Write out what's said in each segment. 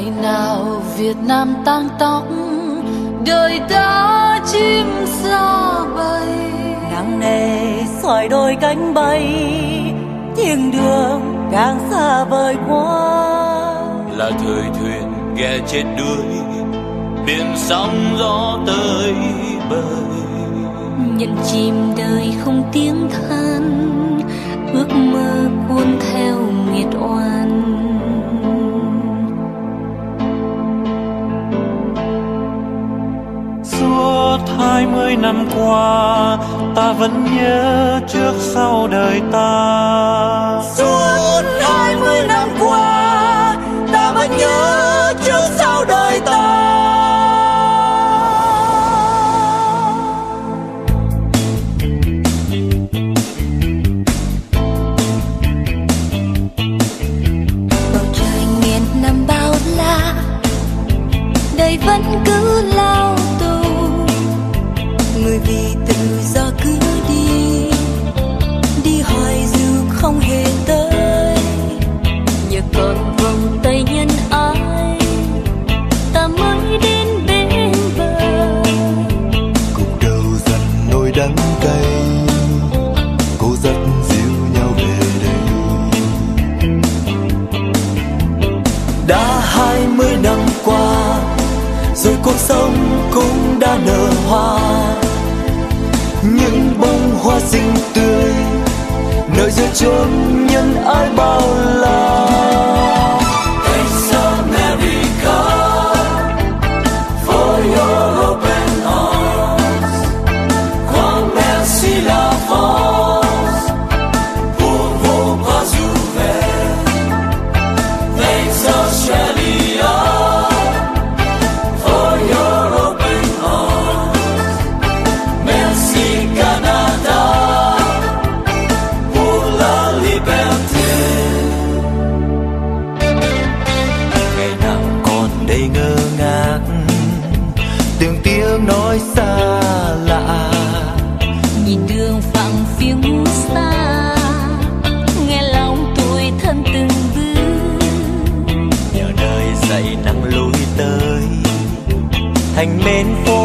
ngày nào Việt Nam tang tóc đời ta chim xa bay. Nắng nề xoài đôi cánh bay thiên đường càng xa vời quá. Là thời thuyền ghe chết đuối biển sóng gió tới bơi. Nhận chìm đời không tiếng than ước mơ cuốn theo qua ta vẫn nhớ trước sau đời ta. Suốt hai mươi năm qua ta vẫn nhớ trước sau đời ta. Bầu trời nghìn năm bao la đời vẫn cứ lao tù đã hai mươi năm qua, rồi cuộc sống cũng đã nở hoa. Những bông hoa xinh tươi thành mến phố.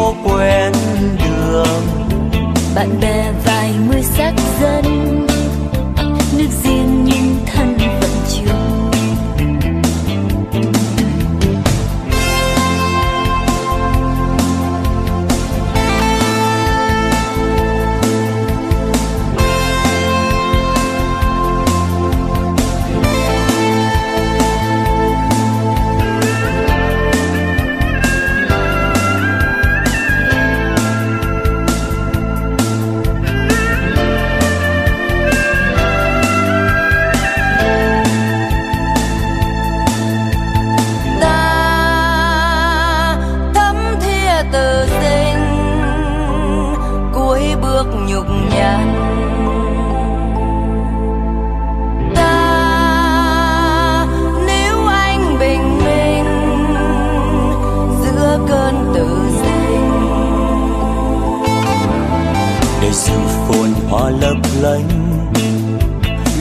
Lành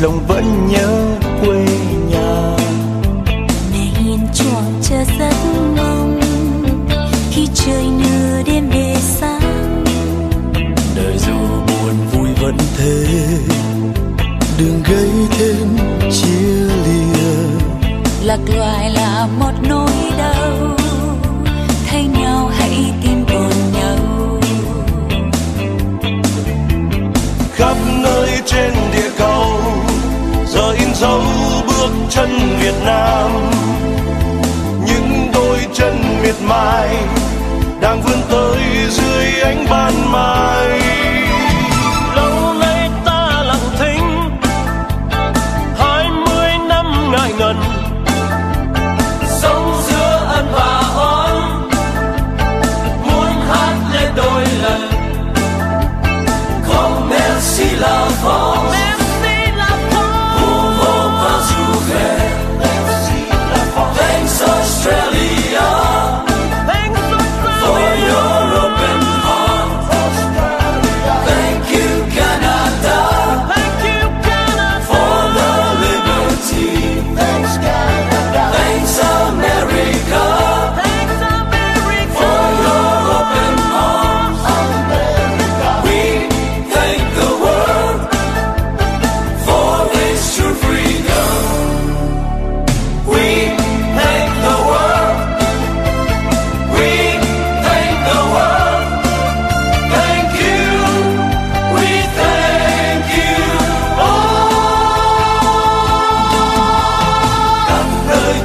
lòng vẫn nhớ quê chân Việt Nam. Những đôi chân miệt mài đang vươn tới dưới ánh ban mai. Lâu nay ta lặng thinh, hai mươi năm ngại ngần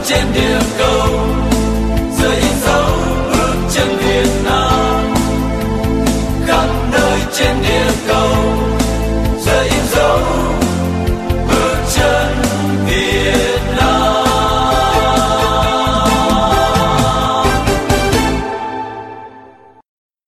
pretend if